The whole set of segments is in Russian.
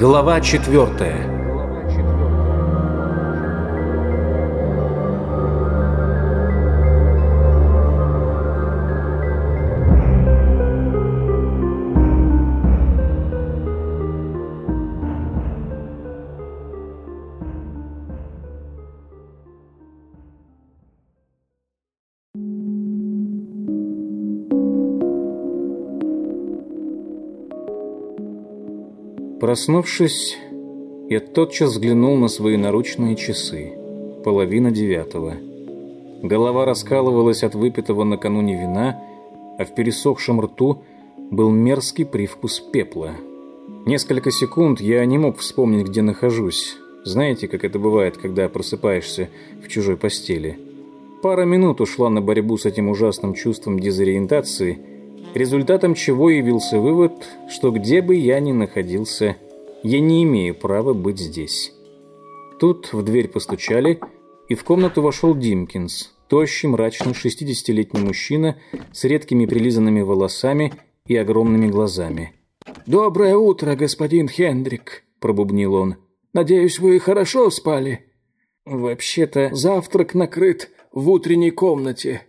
Глава четвертая. Проснувшись, я тотчас взглянул на свои наручные часы. Половина девятого. Голова раскалывалась от выпитого накануне вина, а в пересохшем рту был мерзкий привкус пепла. Несколько секунд я не мог вспомнить, где нахожусь. Знаете, как это бывает, когда просыпаешься в чужой постели? Пара минут ушла на борьбу с этим ужасным чувством дезориентации – результатом чего явился вывод, что где бы я ни находился, я не имею права быть здесь. Тут в дверь постучали, и в комнату вошел Димкинс, тощий, мрачный, 60-летний мужчина с редкими прилизанными волосами и огромными глазами. «Доброе утро, господин Хендрик», — пробубнил он. «Надеюсь, вы хорошо спали?» «Вообще-то завтрак накрыт в утренней комнате»,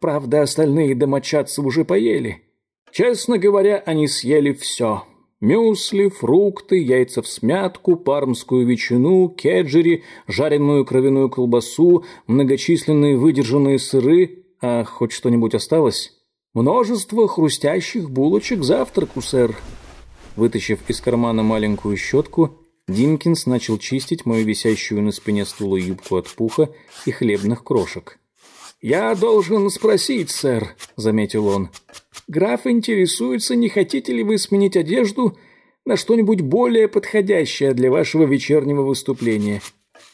Правда, остальные домочадцы уже поели. Честно говоря, они съели все. Мюсли, фрукты, яйца в смятку, пармскую ветчину, кеджери, жареную кровяную колбасу, многочисленные выдержанные сыры. А хоть что-нибудь осталось? Множество хрустящих булочек завтраку, сэр. Вытащив из кармана маленькую щетку, Димкинс начал чистить мою висящую на спине стула юбку от пуха и хлебных крошек. «Я должен спросить, сэр», — заметил он. «Граф интересуется, не хотите ли вы сменить одежду на что-нибудь более подходящее для вашего вечернего выступления?»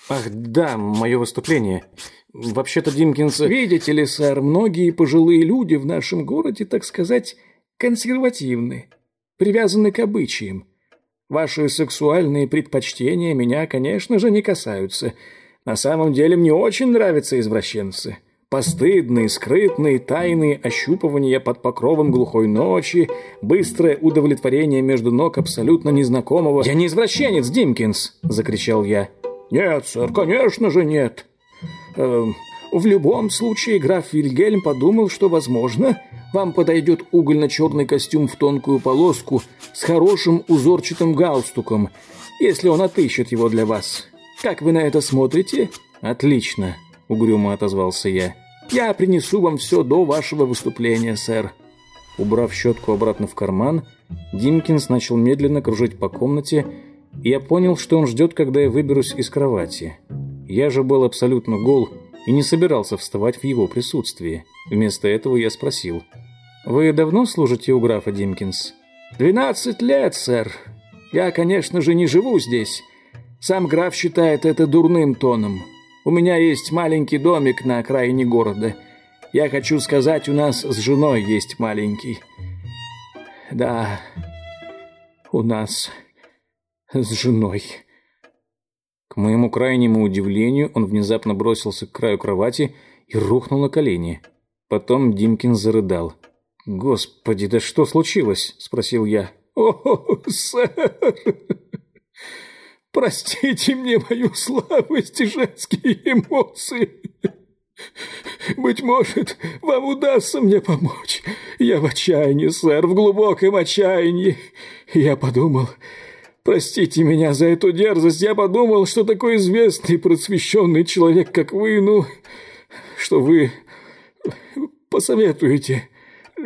«Ах, да, мое выступление. Вообще-то Димкинс...» «Видите ли, сэр, многие пожилые люди в нашем городе, так сказать, консервативны, привязаны к обычаям. Ваши сексуальные предпочтения меня, конечно же, не касаются. На самом деле мне очень нравятся извращенцы». Постыдные, скрытные, тайные ощупывания под покровом глухой ночи, быстрое удовлетворение между ног абсолютно незнакомого... «Я не извращенец, Димкинс!» — закричал я. «Нет, сэр, конечно же нет. Э, в любом случае граф Вильгельм подумал, что, возможно, вам подойдет угольно-черный костюм в тонкую полоску с хорошим узорчатым галстуком, если он отыщет его для вас. Как вы на это смотрите?» «Отлично», — угрюмо отозвался я. «Я принесу вам все до вашего выступления, сэр». Убрав щетку обратно в карман, Димкинс начал медленно кружить по комнате, и я понял, что он ждет, когда я выберусь из кровати. Я же был абсолютно гол и не собирался вставать в его присутствии. Вместо этого я спросил. «Вы давно служите у графа Димкинс?» «Двенадцать лет, сэр. Я, конечно же, не живу здесь. Сам граф считает это дурным тоном. У меня есть маленький домик на окраине города. Я хочу сказать, у нас с женой есть маленький. Да, у нас с женой. К моему крайнему удивлению, он внезапно бросился к краю кровати и рухнул на колени. Потом Димкин зарыдал. «Господи, да что случилось?» – спросил я. «О, сэр!» Простите мне мою слабость и женские эмоции. Быть может, вам удастся мне помочь. Я в отчаянии, сэр, в глубоком отчаянии. Я подумал... Простите меня за эту дерзость. Я подумал, что такой известный просвещенный человек, как вы, ну... Что вы посоветуете,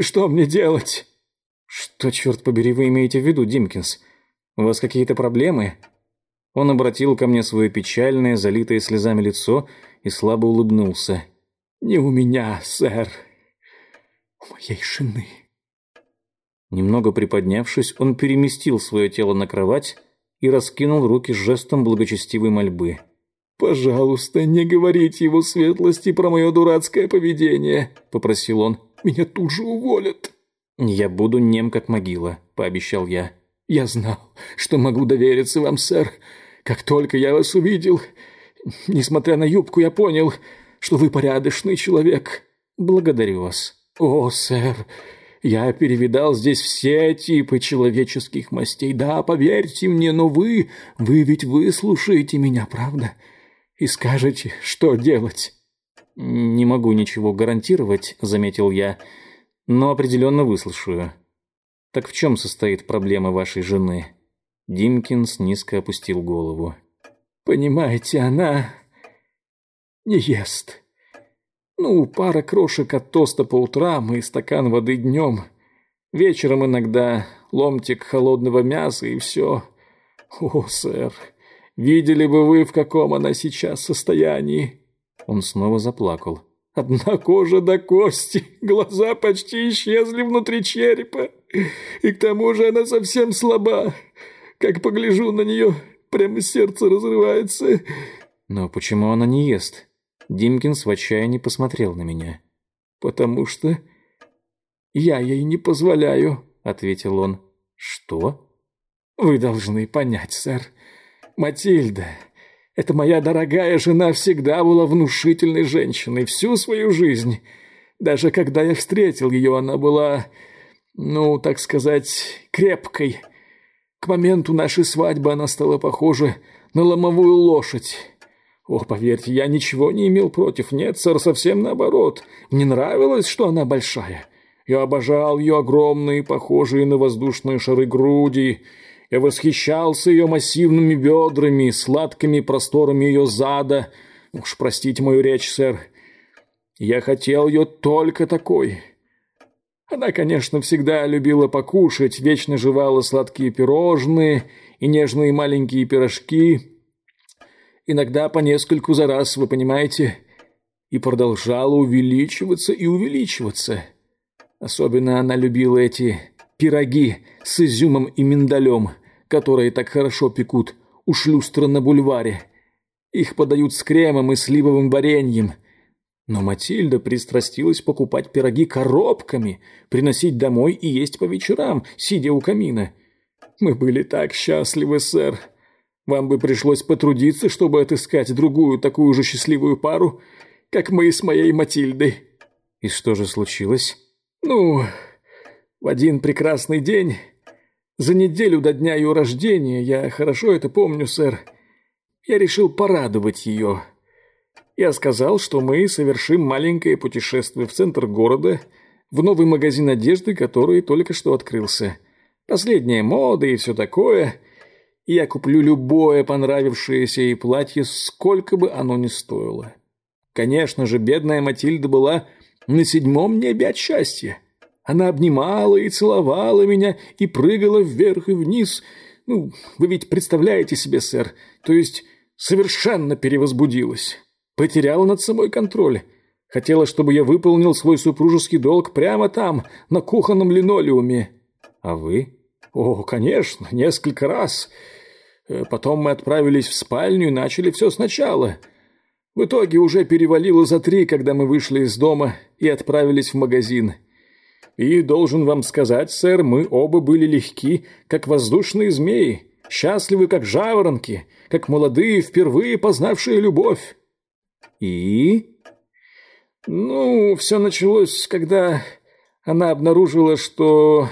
что мне делать? Что, черт побери, вы имеете в виду, Димкинс? У вас какие-то проблемы? Он обратил ко мне свое печальное, залитое слезами лицо и слабо улыбнулся. «Не у меня, сэр, у моей жены». Немного приподнявшись, он переместил свое тело на кровать и раскинул руки жестом благочестивой мольбы. «Пожалуйста, не говорите его светлости про мое дурацкое поведение», — попросил он. «Меня тут же уволят». «Я буду нем, как могила», — пообещал я. «Я знал, что могу довериться вам, сэр. Как только я вас увидел, несмотря на юбку, я понял, что вы порядочный человек. Благодарю вас. О, сэр, Я перевидал здесь все типы человеческих мастей. Да, поверьте мне, но вы, вы ведь выслушаете меня, правда? И скажете, что делать. Не могу ничего гарантировать, заметил я, но определенно выслушаю. Так в чем состоит проблема вашей жены? Димкинс низко опустил голову. Понимаете, она не ест. Ну, пара крошек от тоста по утрам и стакан воды днем. Вечером иногда ломтик холодного мяса и все. О, сэр, видели бы вы, в каком она сейчас состоянии. Он снова заплакал. Одна кожа до кости, глаза почти исчезли внутри черепа. И к тому же она совсем слаба. Как погляжу на нее, прямо сердце разрывается. Но почему она не ест? Димкинс в отчаянии посмотрел на меня. «Потому что я ей не позволяю», — ответил он. «Что?» «Вы должны понять, сэр. Матильда, эта моя дорогая жена всегда была внушительной женщиной всю свою жизнь. Даже когда я встретил ее, она была, ну, так сказать, крепкой. К моменту нашей свадьбы она стала похожа на ломовую лошадь. О, поверьте, я ничего не имел против. Нет, сэр, совсем наоборот. Мне нравилось, что она большая. Я обожал ее огромные, похожие на воздушные шары груди. Я восхищался ее массивными бедрами, сладкими просторами ее зада. Уж простите мою речь, сэр. Я хотел ее только такой. Она, конечно, всегда любила покушать, вечно жевала сладкие пирожные и нежные маленькие пирожки иногда по нескольку за раз, вы понимаете, и продолжала увеличиваться и увеличиваться. Особенно она любила эти пироги с изюмом и миндалем, которые так хорошо пекут у шлюстра на бульваре. Их подают с кремом и сливовым вареньем. Но Матильда пристрастилась покупать пироги коробками, приносить домой и есть по вечерам, сидя у камина. Мы были так счастливы, сэр. Вам бы пришлось потрудиться, чтобы отыскать другую такую же счастливую пару, как мы с моей Матильдой». «И что же случилось?» «Ну, в один прекрасный день, за неделю до дня ее рождения, я хорошо это помню, сэр, я решил порадовать ее. Я сказал, что мы совершим маленькое путешествие в центр города, в новый магазин одежды, который только что открылся. Последняя мода и все такое» я куплю любое понравившееся ей платье, сколько бы оно ни стоило. Конечно же, бедная Матильда была на седьмом небе от счастья. Она обнимала и целовала меня и прыгала вверх и вниз. Ну, вы ведь представляете себе, сэр, то есть совершенно перевозбудилась. Потеряла над собой контроль. Хотела, чтобы я выполнил свой супружеский долг прямо там, на кухонном линолеуме. А вы? О, конечно, несколько раз. Э, потом мы отправились в спальню и начали все сначала. В итоге уже перевалило за три, когда мы вышли из дома и отправились в магазин. И должен вам сказать, сэр, мы оба были легки, как воздушные змеи, счастливы, как жаворонки, как молодые, впервые познавшие любовь. И? Ну, все началось, когда она обнаружила, что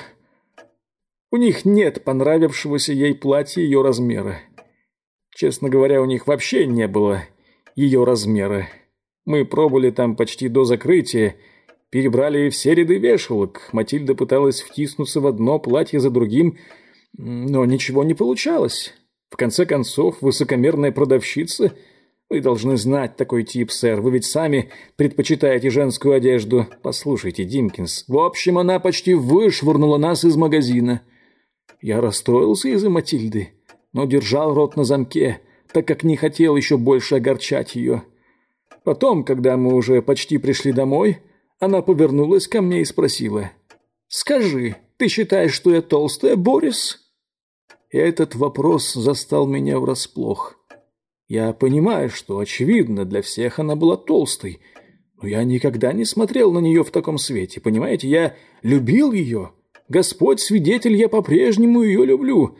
у них нет понравившегося ей платья ее размера. Честно говоря, у них вообще не было ее размера. Мы пробыли там почти до закрытия, перебрали все ряды вешалок. Матильда пыталась втиснуться в одно платье за другим, но ничего не получалось. В конце концов, высокомерная продавщица... Вы должны знать такой тип, сэр. Вы ведь сами предпочитаете женскую одежду. Послушайте, Димкинс. В общем, она почти вышвырнула нас из магазина. Я расстроился из-за Матильды, но держал рот на замке, так как не хотел еще больше огорчать ее. Потом, когда мы уже почти пришли домой, она повернулась ко мне и спросила. «Скажи, ты считаешь, что я толстая, Борис?» И этот вопрос застал меня врасплох. Я понимаю, что, очевидно, для всех она была толстой, но я никогда не смотрел на нее в таком свете, понимаете? Я любил ее, Господь свидетель, я по-прежнему ее люблю.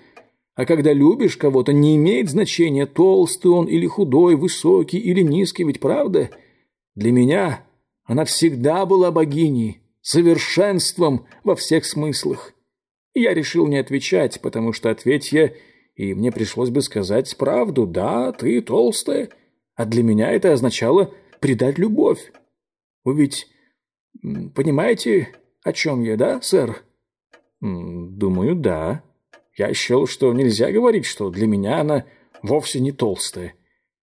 А когда любишь кого-то, не имеет значения, толстый он или худой, высокий или низкий, ведь правда? Для меня она всегда была богиней, совершенством во всех смыслах. Я решил не отвечать, потому что ответь я, и мне пришлось бы сказать правду. Да, ты толстая. А для меня это означало предать любовь. Вы ведь понимаете, о чем я, да, сэр? Думаю, да. Я счел, что нельзя говорить, что для меня она вовсе не толстая.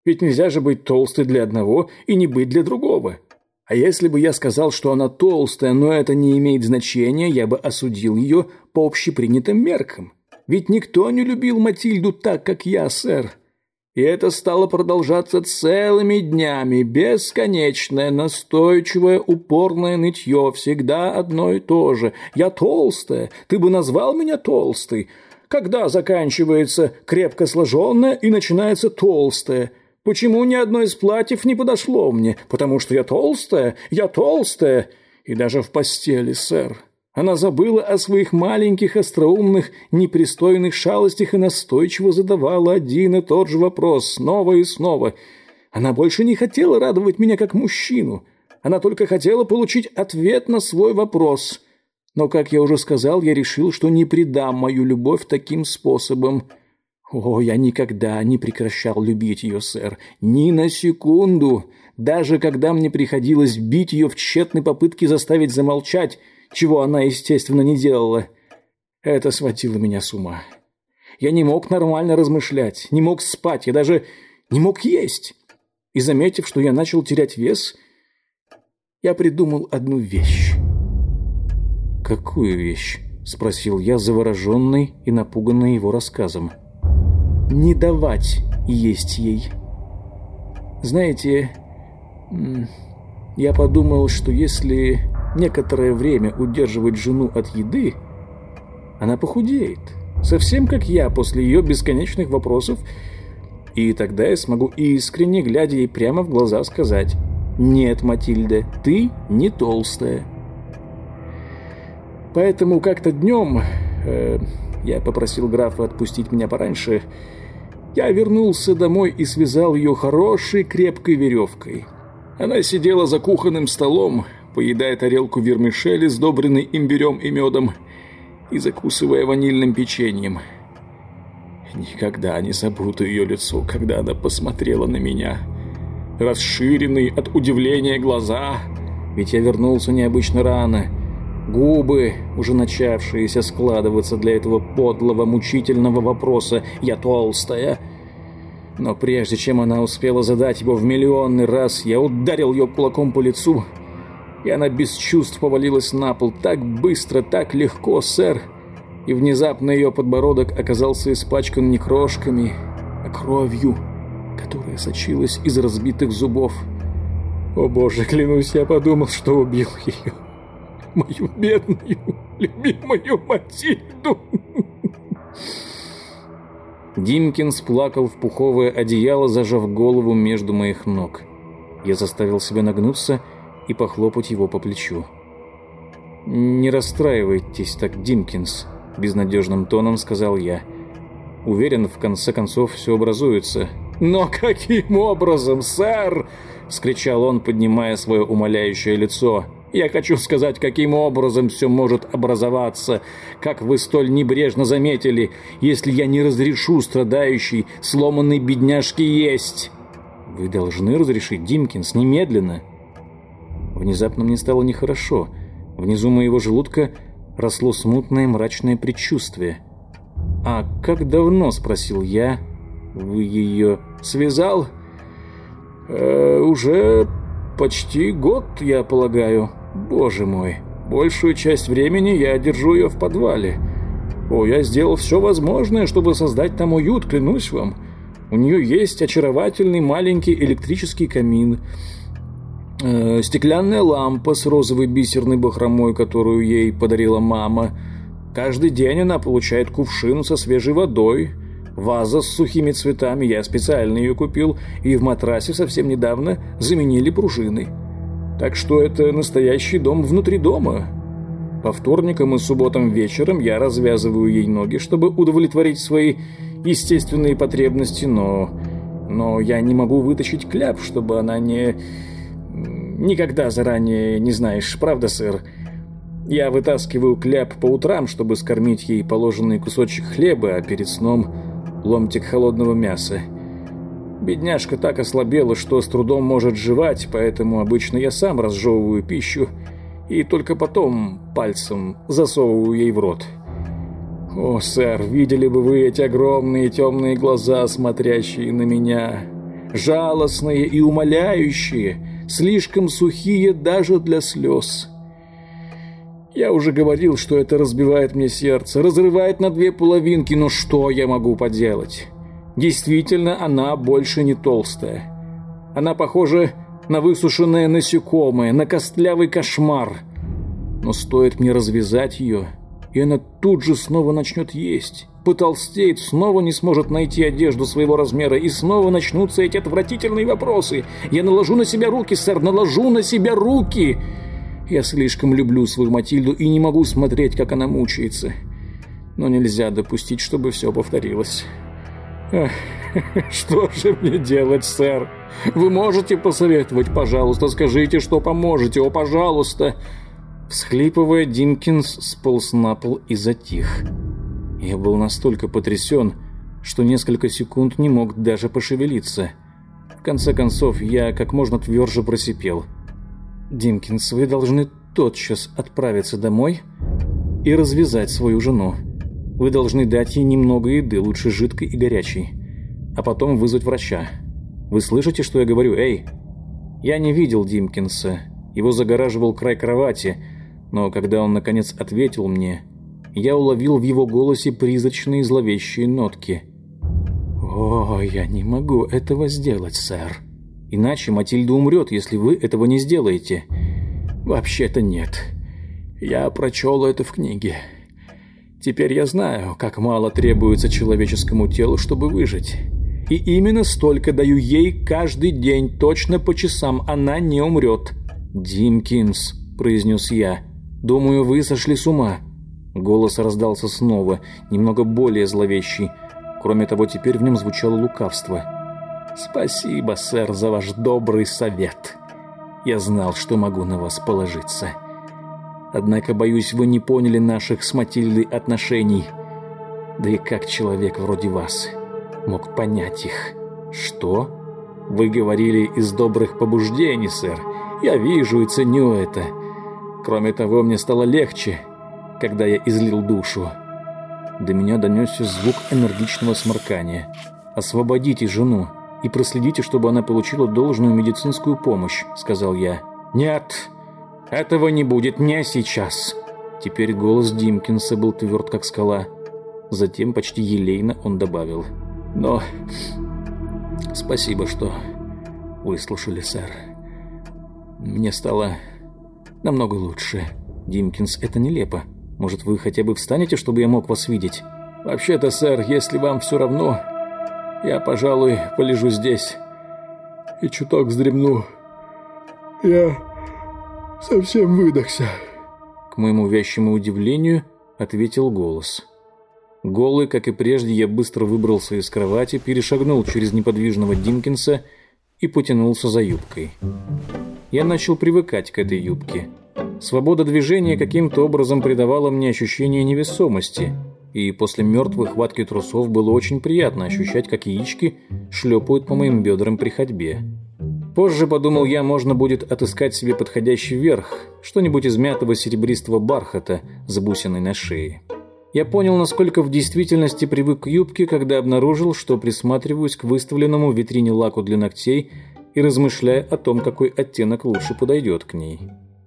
Ведь нельзя же быть толстой для одного и не быть для другого. А если бы я сказал, что она толстая, но это не имеет значения, я бы осудил ее по общепринятым меркам. Ведь никто не любил Матильду так, как я, сэр. И это стало продолжаться целыми днями, бесконечное, настойчивое, упорное нытье, всегда одно и то же. Я толстая, ты бы назвал меня толстой. Когда заканчивается крепко сложенная и начинается толстая – Почему ни одно из платьев не подошло мне? Потому что я толстая, я толстая. И даже в постели, сэр. Она забыла о своих маленьких, остроумных, непристойных шалостях и настойчиво задавала один и тот же вопрос снова и снова. Она больше не хотела радовать меня как мужчину. Она только хотела получить ответ на свой вопрос. Но, как я уже сказал, я решил, что не предам мою любовь таким способом. О, я никогда не прекращал любить ее, сэр, ни на секунду, даже когда мне приходилось бить ее в тщетной попытке заставить замолчать, чего она, естественно, не делала. Это сводило меня с ума. Я не мог нормально размышлять, не мог спать, я даже не мог есть. И, заметив, что я начал терять вес, я придумал одну вещь. «Какую вещь?» — спросил я, завороженный и напуганный его рассказом. — не давать есть ей. Знаете, я подумал, что если некоторое время удерживать жену от еды, она похудеет. Совсем как я после ее бесконечных вопросов. И тогда я смогу искренне, глядя ей прямо в глаза, сказать «Нет, Матильда, ты не толстая». Поэтому как-то днем э, я попросил графа отпустить меня пораньше, я вернулся домой и связал ее хорошей крепкой веревкой. Она сидела за кухонным столом, поедая тарелку вермишели, сдобренной имбирем и медом, и закусывая ванильным печеньем. Никогда не забуду ее лицо, когда она посмотрела на меня. Расширенные от удивления глаза, ведь я вернулся необычно рано. Губы, уже начавшиеся складываться для этого подлого, мучительного вопроса «Я толстая?» Но прежде чем она успела задать его в миллионный раз, я ударил ее кулаком по лицу, и она без чувств повалилась на пол так быстро, так легко, сэр. И внезапно ее подбородок оказался испачкан не крошками, а кровью, которая сочилась из разбитых зубов. О боже, клянусь, я подумал, что убил ее. Мою бедную, любимую Матильду. Димкинс плакал в пуховое одеяло, зажав голову между моих ног. Я заставил себя нагнуться и похлопать его по плечу. «Не расстраивайтесь так, Димкинс», — безнадежным тоном сказал я. «Уверен, в конце концов все образуется». «Но каким образом, сэр?» — вскричал он, поднимая свое умоляющее лицо. Я хочу сказать, каким образом все может образоваться, как вы столь небрежно заметили, если я не разрешу страдающей, сломанной бедняжке есть. Вы должны разрешить, Димкинс, немедленно. Внезапно мне стало нехорошо. Внизу моего желудка росло смутное мрачное предчувствие. «А как давно?» — спросил я. «Вы ее связал?» э, «Уже почти год, я полагаю». Боже мой, большую часть времени я держу ее в подвале. О, я сделал все возможное, чтобы создать там уют, клянусь вам. У нее есть очаровательный маленький электрический камин, э, стеклянная лампа с розовой бисерной бахромой, которую ей подарила мама. Каждый день она получает кувшин со свежей водой, ваза с сухими цветами, я специально ее купил, и в матрасе совсем недавно заменили пружины. Так что это настоящий дом внутри дома. По вторникам и субботам вечером я развязываю ей ноги, чтобы удовлетворить свои естественные потребности, но... Но я не могу вытащить кляп, чтобы она не... Никогда заранее не знаешь, правда, сэр? Я вытаскиваю кляп по утрам, чтобы скормить ей положенный кусочек хлеба, а перед сном ломтик холодного мяса. Бедняжка так ослабела, что с трудом может жевать, поэтому обычно я сам разжевываю пищу и только потом пальцем засовываю ей в рот. О, сэр, видели бы вы эти огромные темные глаза, смотрящие на меня. Жалостные и умоляющие, слишком сухие даже для слез. Я уже говорил, что это разбивает мне сердце, разрывает на две половинки, но что я могу поделать? Действительно, она больше не толстая. Она похожа на высушенное насекомое, на костлявый кошмар. Но стоит мне развязать ее, и она тут же снова начнет есть. Потолстеет, снова не сможет найти одежду своего размера, и снова начнутся эти отвратительные вопросы. Я наложу на себя руки, сэр, наложу на себя руки. Я слишком люблю свою Матильду и не могу смотреть, как она мучается. Но нельзя допустить, чтобы все повторилось. Что же мне делать, сэр? Вы можете посоветовать, пожалуйста, скажите, что поможете, о, пожалуйста. Всхлипывая, Димкинс сполз на пол и затих. Я был настолько потрясен, что несколько секунд не мог даже пошевелиться. В конце концов, я как можно тверже просипел. «Димкинс, вы должны тотчас отправиться домой и развязать свою жену. Вы должны дать ей немного еды, лучше жидкой и горячей, а потом вызвать врача. Вы слышите, что я говорю? Эй!» Я не видел Димкинса. Его загораживал край кровати – но когда он наконец ответил мне, я уловил в его голосе призрачные зловещие нотки. «О, я не могу этого сделать, сэр. Иначе Матильда умрет, если вы этого не сделаете». «Вообще-то нет. Я прочел это в книге. Теперь я знаю, как мало требуется человеческому телу, чтобы выжить. И именно столько даю ей каждый день, точно по часам, она не умрет». «Димкинс», — произнес я, — «Думаю, вы сошли с ума». Голос раздался снова, немного более зловещий. Кроме того, теперь в нем звучало лукавство. «Спасибо, сэр, за ваш добрый совет. Я знал, что могу на вас положиться. Однако, боюсь, вы не поняли наших с Матильдой отношений. Да и как человек вроде вас мог понять их? Что? Вы говорили из добрых побуждений, сэр. Я вижу и ценю это». Кроме того, мне стало легче, когда я излил душу. До меня донесся звук энергичного сморкания. «Освободите жену и проследите, чтобы она получила должную медицинскую помощь», — сказал я. «Нет, этого не будет не сейчас». Теперь голос Димкинса был тверд, как скала. Затем почти елейно он добавил. «Но спасибо, что выслушали, сэр. Мне стало намного лучше. Димкинс, это нелепо. Может, вы хотя бы встанете, чтобы я мог вас видеть? Вообще-то, сэр, если вам все равно, я, пожалуй, полежу здесь и чуток вздремну. Я совсем выдохся. К моему вящему удивлению, ответил голос. Голый, как и прежде, я быстро выбрался из кровати, перешагнул через неподвижного Димкинса и потянулся за юбкой. Я начал привыкать к этой юбке. Свобода движения каким-то образом придавала мне ощущение невесомости, и после мертвой хватки трусов было очень приятно ощущать, как яички шлепают по моим бедрам при ходьбе. Позже, подумал я, можно будет отыскать себе подходящий верх, что-нибудь из мятого серебристого бархата с бусиной на шее. Я понял, насколько в действительности привык к юбке, когда обнаружил, что присматриваюсь к выставленному в витрине лаку для ногтей и размышляя о том, какой оттенок лучше подойдет к ней.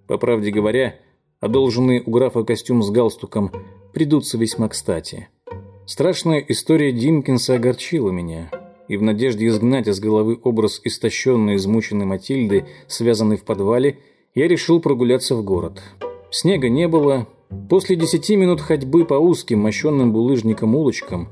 По правде говоря, одолженный у графа костюм с галстуком придутся весьма кстати. Страшная история Димкинса огорчила меня, и в надежде изгнать из головы образ истощенной, измученной Матильды, связанной в подвале, я решил прогуляться в город. Снега не было. После десяти минут ходьбы по узким, мощенным булыжником улочкам,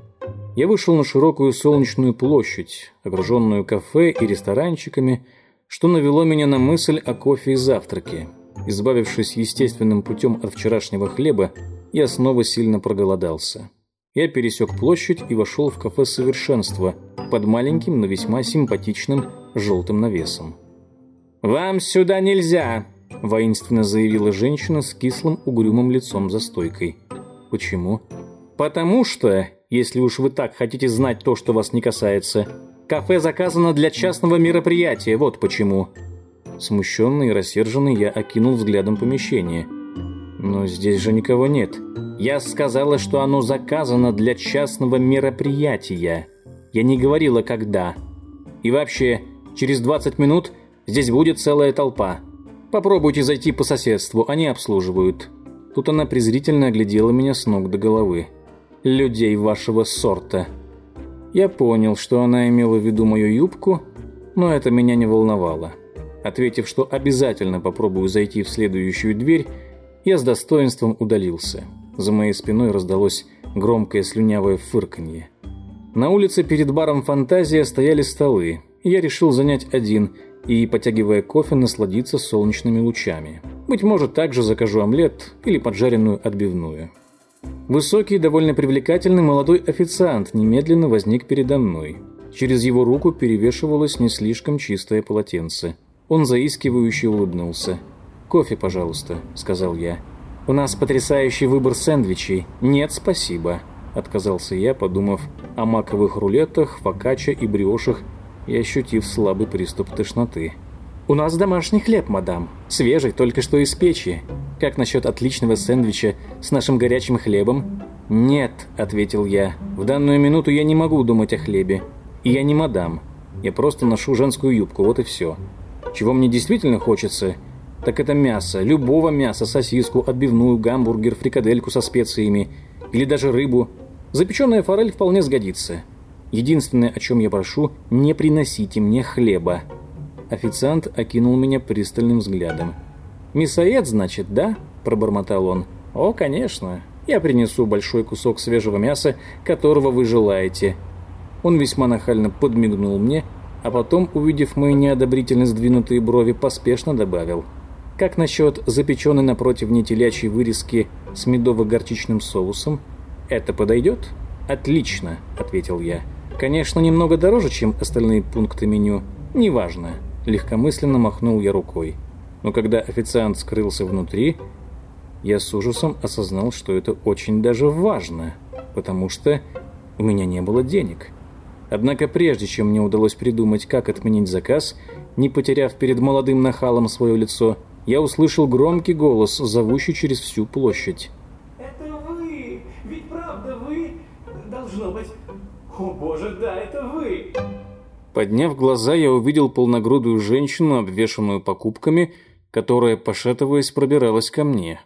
я вышел на широкую солнечную площадь, окруженную кафе и ресторанчиками, что навело меня на мысль о кофе и завтраке. Избавившись естественным путем от вчерашнего хлеба, я снова сильно проголодался. Я пересек площадь и вошел в кафе «Совершенство» под маленьким, но весьма симпатичным желтым навесом. «Вам сюда нельзя!» – воинственно заявила женщина с кислым угрюмым лицом за стойкой. «Почему?» «Потому что, если уж вы так хотите знать то, что вас не касается, кафе заказано для частного мероприятия, вот почему». Смущенный и рассерженный я окинул взглядом помещение. «Но здесь же никого нет». «Я сказала, что оно заказано для частного мероприятия. Я не говорила, когда. И вообще, через 20 минут здесь будет целая толпа. Попробуйте зайти по соседству, они обслуживают». Тут она презрительно оглядела меня с ног до головы. «Людей вашего сорта». Я понял, что она имела в виду мою юбку, но это меня не волновало. Ответив, что обязательно попробую зайти в следующую дверь, я с достоинством удалился. За моей спиной раздалось громкое слюнявое фырканье. На улице перед баром «Фантазия» стояли столы. Я решил занять один и, потягивая кофе, насладиться солнечными лучами. Быть может, также закажу омлет или поджаренную отбивную. Высокий, довольно привлекательный молодой официант немедленно возник передо мной. Через его руку перевешивалось не слишком чистое полотенце. Он заискивающе улыбнулся. «Кофе, пожалуйста», — сказал я. «У нас потрясающий выбор сэндвичей. Нет, спасибо», — отказался я, подумав о маковых рулетах, фокаччо и бриошах и ощутив слабый приступ тошноты. «У нас домашний хлеб, мадам. Свежий, только что из печи. Как насчет отличного сэндвича с нашим горячим хлебом?» «Нет», — ответил я. «В данную минуту я не могу думать о хлебе. И я не мадам. Я просто ношу женскую юбку, вот и все. Чего мне действительно хочется, так это мясо, любого мяса, сосиску, отбивную, гамбургер, фрикадельку со специями или даже рыбу. Запеченная форель вполне сгодится. Единственное, о чем я прошу, не приносите мне хлеба. Официант окинул меня пристальным взглядом. «Мясоед, значит, да?» – пробормотал он. «О, конечно. Я принесу большой кусок свежего мяса, которого вы желаете». Он весьма нахально подмигнул мне, а потом, увидев мои неодобрительно сдвинутые брови, поспешно добавил. «Как насчет запеченной на противне телячьей вырезки с медово-горчичным соусом? Это подойдет?» «Отлично», — ответил я. «Конечно, немного дороже, чем остальные пункты меню. Неважно». Легкомысленно махнул я рукой. Но когда официант скрылся внутри, я с ужасом осознал, что это очень даже важно, потому что у меня не было денег. Однако прежде чем мне удалось придумать, как отменить заказ, не потеряв перед молодым нахалом свое лицо, я услышал громкий голос, зовущий через всю площадь. «Это вы! Ведь правда вы? Должно быть... О боже, да, это вы!» Подняв глаза, я увидел полногрудую женщину, обвешанную покупками, которая, пошатываясь, пробиралась ко мне.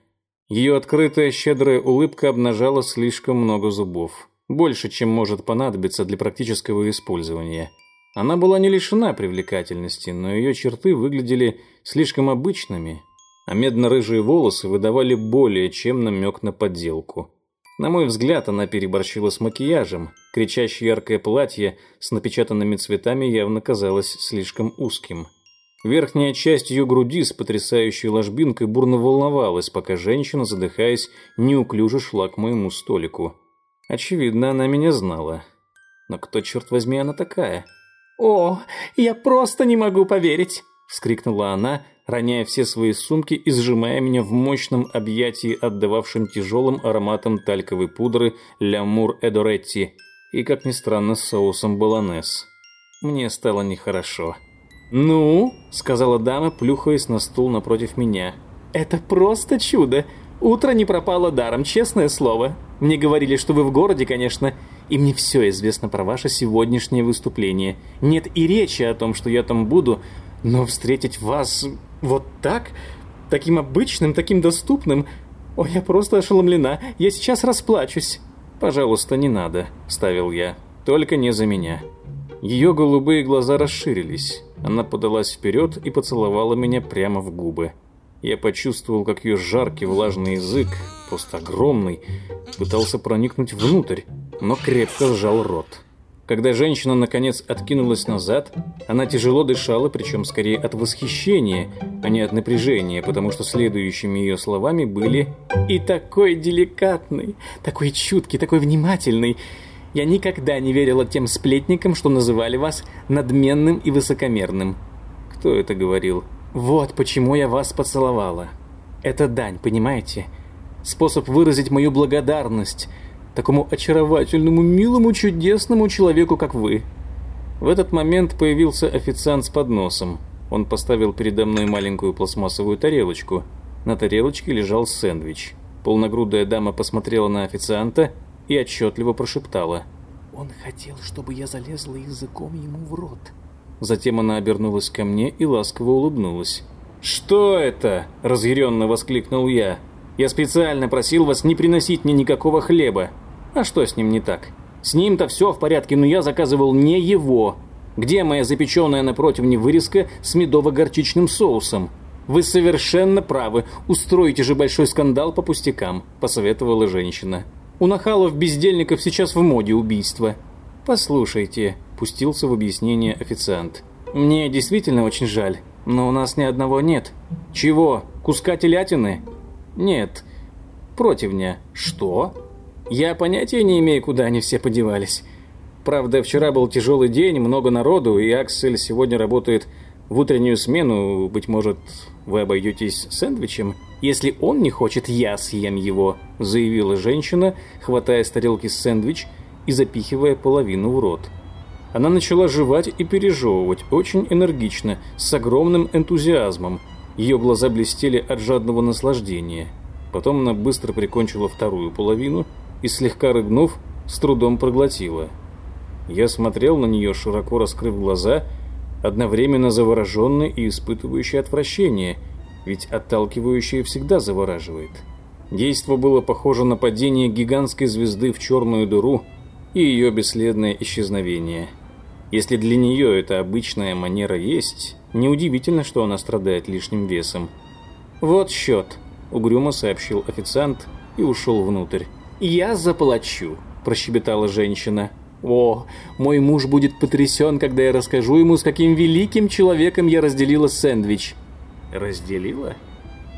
Ее открытая щедрая улыбка обнажала слишком много зубов. Больше, чем может понадобиться для практического использования. Она была не лишена привлекательности, но ее черты выглядели слишком обычными, а медно-рыжие волосы выдавали более чем намек на подделку. На мой взгляд, она переборщила с макияжем. Кричащее яркое платье с напечатанными цветами явно казалось слишком узким. Верхняя часть ее груди с потрясающей ложбинкой бурно волновалась, пока женщина, задыхаясь, неуклюже шла к моему столику. Очевидно, она меня знала. Но кто, черт возьми, она такая? «О, я просто не могу поверить!» — вскрикнула она, роняя все свои сумки и сжимая меня в мощном объятии, отдававшем тяжелым ароматом тальковой пудры «Лямур Эдоретти» и, как ни странно, с соусом баланес. Мне стало нехорошо. «Ну?» — сказала дама, плюхаясь на стул напротив меня. «Это просто чудо! Утро не пропало даром, честное слово. Мне говорили, что вы в городе, конечно, и мне все известно про ваше сегодняшнее выступление. Нет и речи о том, что я там буду, но встретить вас вот так, таким обычным, таким доступным... Ой, я просто ошеломлена. Я сейчас расплачусь. «Пожалуйста, не надо», — ставил я. «Только не за меня». Ее голубые глаза расширились. Она подалась вперед и поцеловала меня прямо в губы. Я почувствовал, как ее жаркий влажный язык, просто огромный, пытался проникнуть внутрь, но крепко сжал рот. Когда женщина наконец откинулась назад, она тяжело дышала, причем скорее от восхищения, а не от напряжения, потому что следующими ее словами были «И такой деликатный, такой чуткий, такой внимательный. Я никогда не верила тем сплетникам, что называли вас надменным и высокомерным». «Кто это говорил?» Вот почему я вас поцеловала. Это дань, понимаете? Способ выразить мою благодарность такому очаровательному, милому, чудесному человеку, как вы. В этот момент появился официант с подносом. Он поставил передо мной маленькую пластмассовую тарелочку. На тарелочке лежал сэндвич. Полногрудая дама посмотрела на официанта и отчетливо прошептала. «Он хотел, чтобы я залезла языком ему в рот». Затем она обернулась ко мне и ласково улыбнулась. «Что это?» – разъяренно воскликнул я. «Я специально просил вас не приносить мне никакого хлеба. А что с ним не так? С ним-то все в порядке, но я заказывал не его. Где моя запеченная на противне вырезка с медово-горчичным соусом? Вы совершенно правы. Устроите же большой скандал по пустякам», – посоветовала женщина. «У нахалов-бездельников сейчас в моде убийство». «Послушайте», – пустился в объяснение официант. «Мне действительно очень жаль, но у нас ни одного нет». «Чего? Куска телятины?» «Нет. Противня». «Что?» «Я понятия не имею, куда они все подевались. Правда, вчера был тяжелый день, много народу, и Аксель сегодня работает в утреннюю смену. Быть может, вы обойдетесь сэндвичем? Если он не хочет, я съем его», – заявила женщина, хватая с тарелки сэндвич – и запихивая половину в рот. Она начала жевать и пережевывать, очень энергично, с огромным энтузиазмом. Ее глаза блестели от жадного наслаждения. Потом она быстро прикончила вторую половину и, слегка рыгнув, с трудом проглотила. Я смотрел на нее, широко раскрыв глаза, одновременно завороженный и испытывающий отвращение, ведь отталкивающее всегда завораживает. Действо было похоже на падение гигантской звезды в черную дыру – и ее бесследное исчезновение. Если для нее это обычная манера есть, неудивительно, что она страдает лишним весом. «Вот счет», — угрюмо сообщил официант и ушел внутрь. «Я заплачу», — прощебетала женщина. «О, мой муж будет потрясен, когда я расскажу ему, с каким великим человеком я разделила сэндвич». «Разделила?»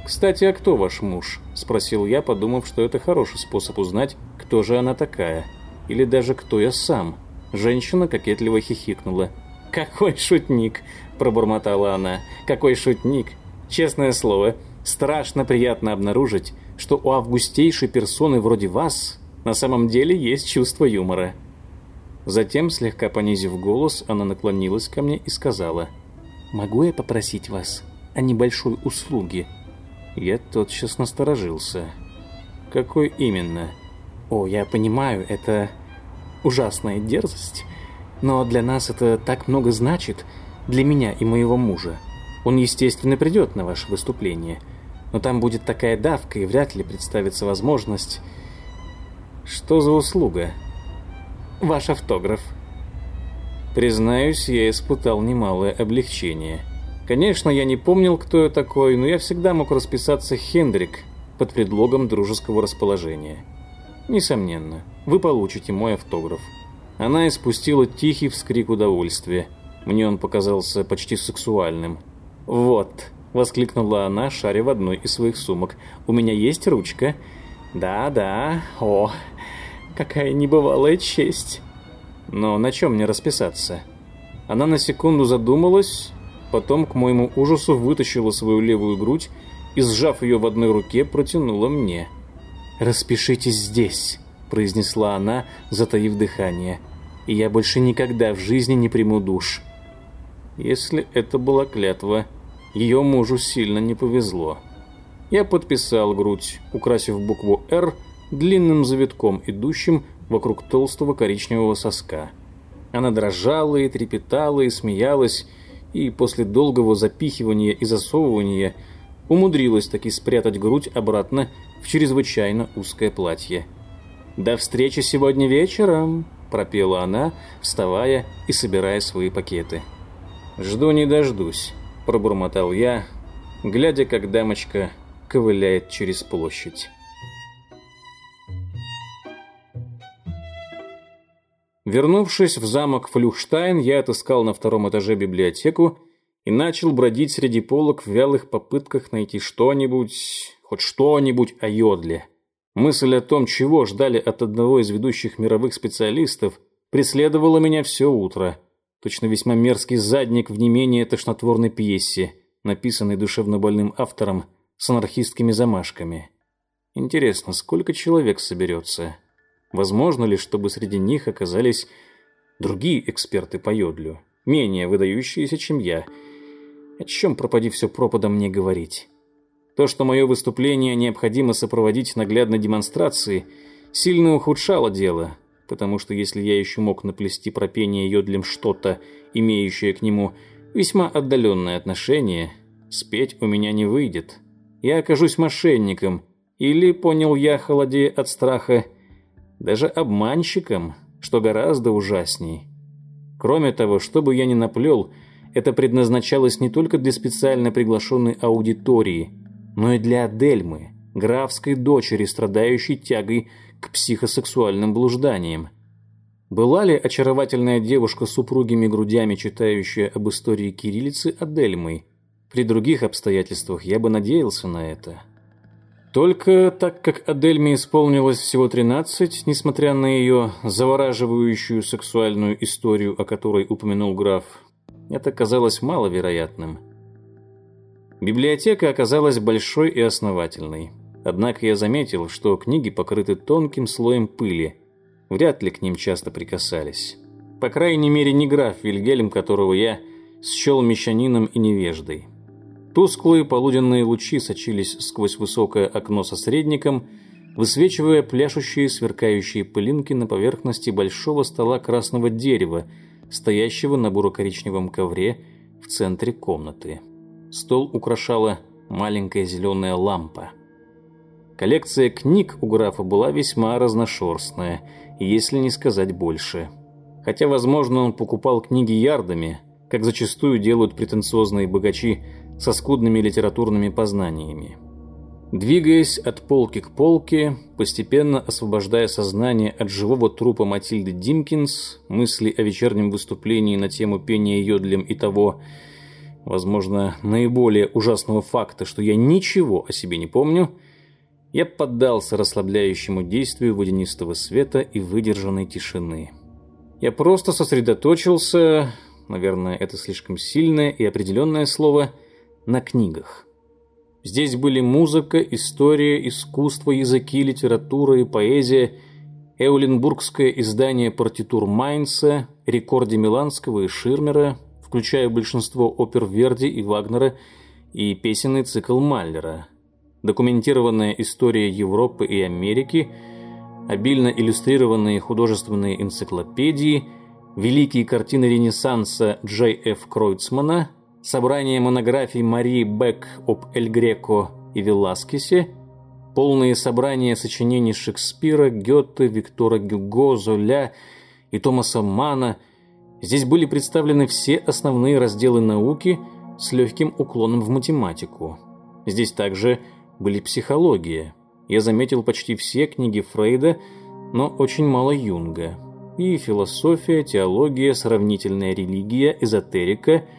«Кстати, а кто ваш муж?» – спросил я, подумав, что это хороший способ узнать, кто же она такая или даже кто я сам. Женщина кокетливо хихикнула. «Какой шутник!» – пробормотала она. «Какой шутник! Честное слово, страшно приятно обнаружить, что у августейшей персоны вроде вас на самом деле есть чувство юмора». Затем, слегка понизив голос, она наклонилась ко мне и сказала, «Могу я попросить вас о небольшой услуге?» Я тотчас насторожился. «Какой именно?» «О, я понимаю, это ужасная дерзость, но для нас это так много значит, для меня и моего мужа. Он, естественно, придет на ваше выступление, но там будет такая давка, и вряд ли представится возможность... Что за услуга? Ваш автограф. Признаюсь, я испытал немалое облегчение. Конечно, я не помнил, кто я такой, но я всегда мог расписаться Хендрик под предлогом дружеского расположения. Несомненно, вы получите мой автограф. Она испустила тихий вскрик удовольствия. Мне он показался почти сексуальным. «Вот», — воскликнула она, шаря в одной из своих сумок. «У меня есть ручка?» «Да-да, о, какая небывалая честь!» «Но на чем мне расписаться?» Она на секунду задумалась, потом, к моему ужасу, вытащила свою левую грудь и, сжав ее в одной руке, протянула мне. «Распишитесь здесь», — произнесла она, затаив дыхание. «И я больше никогда в жизни не приму душ». Если это была клятва, ее мужу сильно не повезло. Я подписал грудь, украсив букву «Р» длинным завитком, идущим вокруг толстого коричневого соска. Она дрожала и трепетала и смеялась, и после долгого запихивания и засовывания умудрилась таки спрятать грудь обратно в чрезвычайно узкое платье. «До встречи сегодня вечером!» – пропела она, вставая и собирая свои пакеты. «Жду не дождусь», – пробормотал я, глядя, как дамочка ковыляет через площадь. Вернувшись в замок Флюхштайн, я отыскал на втором этаже библиотеку и начал бродить среди полок в вялых попытках найти что-нибудь, хоть что-нибудь о Йодле. Мысль о том, чего ждали от одного из ведущих мировых специалистов, преследовала меня все утро. Точно весьма мерзкий задник в не менее тошнотворной пьесе. написанный душевнобольным автором с анархистскими замашками. Интересно, сколько человек соберется? Возможно ли, чтобы среди них оказались другие эксперты по йодлю, менее выдающиеся, чем я? О чем пропади все пропадом мне говорить? То, что мое выступление необходимо сопроводить наглядной демонстрацией, сильно ухудшало дело, потому что если я еще мог наплести про пение йодлем что-то, имеющее к нему весьма отдаленное отношение, спеть у меня не выйдет. Я окажусь мошенником, или, понял я, холодея от страха, даже обманщиком, что гораздо ужасней. Кроме того, что бы я ни наплел, это предназначалось не только для специально приглашенной аудитории, но и для Адельмы, графской дочери, страдающей тягой к психосексуальным блужданиям. Была ли очаровательная девушка с упругими грудями, читающая об истории кириллицы Адельмой? При других обстоятельствах я бы надеялся на это. Только так как Адельме исполнилось всего 13, несмотря на ее завораживающую сексуальную историю, о которой упомянул граф, это казалось маловероятным. Библиотека оказалась большой и основательной. Однако я заметил, что книги покрыты тонким слоем пыли. Вряд ли к ним часто прикасались. По крайней мере, не граф Вильгельм, которого я счел мещанином и невеждой. Тусклые полуденные лучи сочились сквозь высокое окно со средником, высвечивая пляшущие сверкающие пылинки на поверхности большого стола красного дерева, стоящего на буро-коричневом ковре в центре комнаты. Стол украшала маленькая зеленая лампа. Коллекция книг у графа была весьма разношерстная, если не сказать больше. Хотя, возможно, он покупал книги ярдами, как зачастую делают претенциозные богачи со скудными литературными познаниями. Двигаясь от полки к полке, постепенно освобождая сознание от живого трупа Матильды Димкинс, мысли о вечернем выступлении на тему пения йодлем и того, возможно, наиболее ужасного факта, что я ничего о себе не помню, я поддался расслабляющему действию водянистого света и выдержанной тишины. Я просто сосредоточился, наверное, это слишком сильное и определенное слово, на книгах. Здесь были музыка, история, искусство, языки, литература и поэзия, эулинбургское издание партитур Майнца, рекорды Миланского и Ширмера, включая большинство опер Верди и Вагнера и песенный цикл Маллера, документированная история Европы и Америки, обильно иллюстрированные художественные энциклопедии, великие картины Ренессанса Джей Ф. Кройцмана – собрание монографий Марии Бек об Эль Греко и Веласкесе, полные собрания сочинений Шекспира, Гёте, Виктора Гюго, Золя и Томаса Мана. Здесь были представлены все основные разделы науки с легким уклоном в математику. Здесь также были психология. Я заметил почти все книги Фрейда, но очень мало Юнга. И философия, теология, сравнительная религия, эзотерика –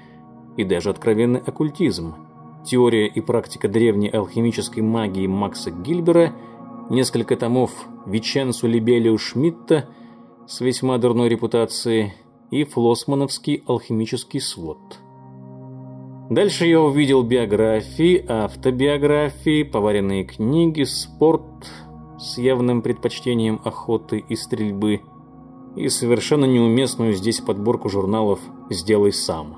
и даже откровенный оккультизм, теория и практика древней алхимической магии Макса Гильбера, несколько томов Веченсу Либелиу Шмидта с весьма дурной репутацией и флосмановский алхимический свод. Дальше я увидел биографии, автобиографии, поваренные книги, спорт с явным предпочтением охоты и стрельбы и совершенно неуместную здесь подборку журналов «Сделай сам».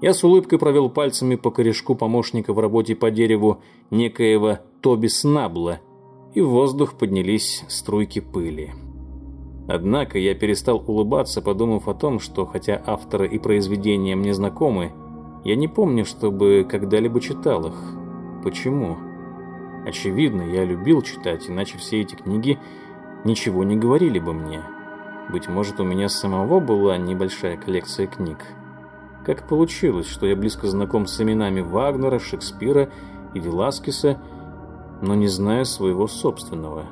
Я с улыбкой провел пальцами по корешку помощника в работе по дереву некоего Тоби Снабла, и в воздух поднялись струйки пыли. Однако я перестал улыбаться, подумав о том, что хотя авторы и произведения мне знакомы, я не помню, чтобы когда-либо читал их. Почему? Очевидно, я любил читать, иначе все эти книги ничего не говорили бы мне. Быть может, у меня самого была небольшая коллекция книг. Как получилось, что я близко знаком с именами Вагнера, Шекспира и Веласкеса, но не знаю своего собственного.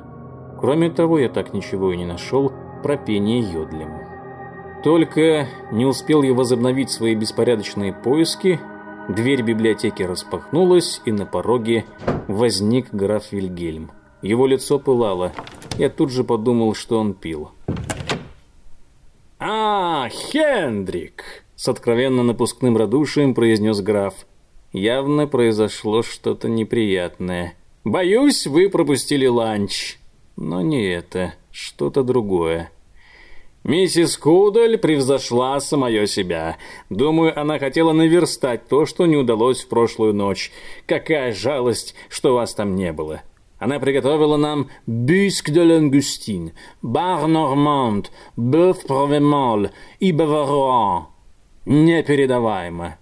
Кроме того, я так ничего и не нашел про пение йодлем. Только не успел я возобновить свои беспорядочные поиски, дверь библиотеки распахнулась, и на пороге возник граф Вильгельм. Его лицо пылало. Я тут же подумал, что он пил. «А, Хендрик!» с откровенно напускным радушием произнес граф. Явно произошло что-то неприятное. Боюсь, вы пропустили ланч. Но не это, что-то другое. Миссис Кудаль превзошла самое себя. Думаю, она хотела наверстать то, что не удалось в прошлую ночь. Какая жалость, что вас там не было. Она приготовила нам bisque de langoustine, бар норманд, бœuf провемал и баваруан. Непередаваемо.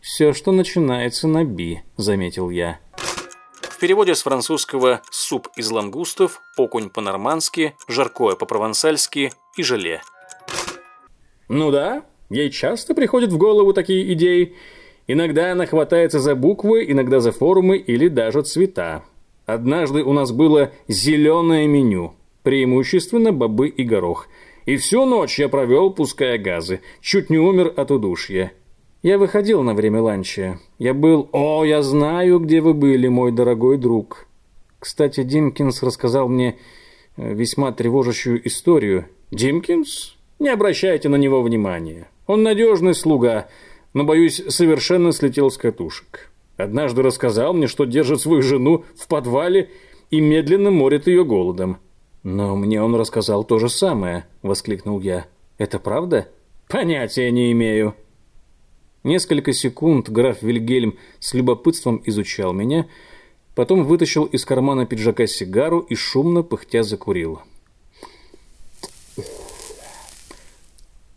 Все, что начинается на «би», заметил я. В переводе с французского «суп из лангустов», «окунь по-нормански», «жаркое по-провансальски» и «желе». Ну да, ей часто приходят в голову такие идеи. Иногда она хватается за буквы, иногда за формы или даже цвета. Однажды у нас было зеленое меню, преимущественно бобы и горох. И всю ночь я провел, пуская газы. Чуть не умер от удушья. Я выходил на время ланча. Я был... О, я знаю, где вы были, мой дорогой друг. Кстати, Димкинс рассказал мне э, весьма тревожащую историю. Димкинс? Не обращайте на него внимания. Он надежный слуга, но, боюсь, совершенно слетел с катушек. Однажды рассказал мне, что держит свою жену в подвале и медленно морит ее голодом. «Но мне он рассказал то же самое», — воскликнул я. «Это правда?» «Понятия не имею». Несколько секунд граф Вильгельм с любопытством изучал меня, потом вытащил из кармана пиджака сигару и шумно пыхтя закурил.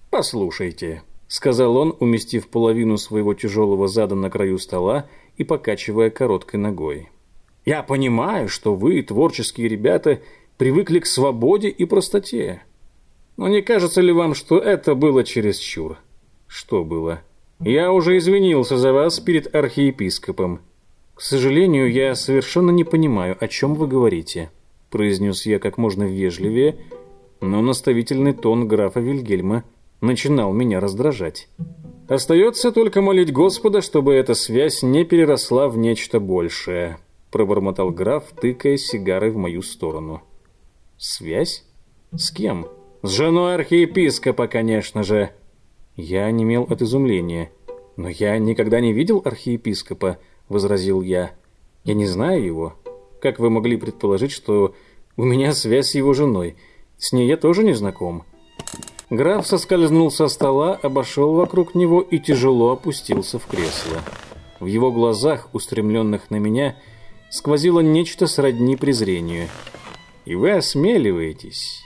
«Послушайте», — сказал он, уместив половину своего тяжелого зада на краю стола и покачивая короткой ногой. «Я понимаю, что вы, творческие ребята, привыкли к свободе и простоте. Но не кажется ли вам, что это было чересчур?» «Что было?» «Я уже извинился за вас перед архиепископом. К сожалению, я совершенно не понимаю, о чем вы говорите», произнес я как можно вежливее, но наставительный тон графа Вильгельма начинал меня раздражать. Остается только молить Господа, чтобы эта связь не переросла в нечто большее, пробормотал граф, тыкая сигарой в мою сторону. Связь? С кем? С женой архиепископа, конечно же. Я онемел от изумления. Но я никогда не видел архиепископа, возразил я. Я не знаю его. Как вы могли предположить, что у меня связь с его женой? С ней я тоже не знаком. Граф соскользнул со стола, обошел вокруг него и тяжело опустился в кресло. В его глазах, устремленных на меня, сквозило нечто сродни презрению. «И вы осмеливаетесь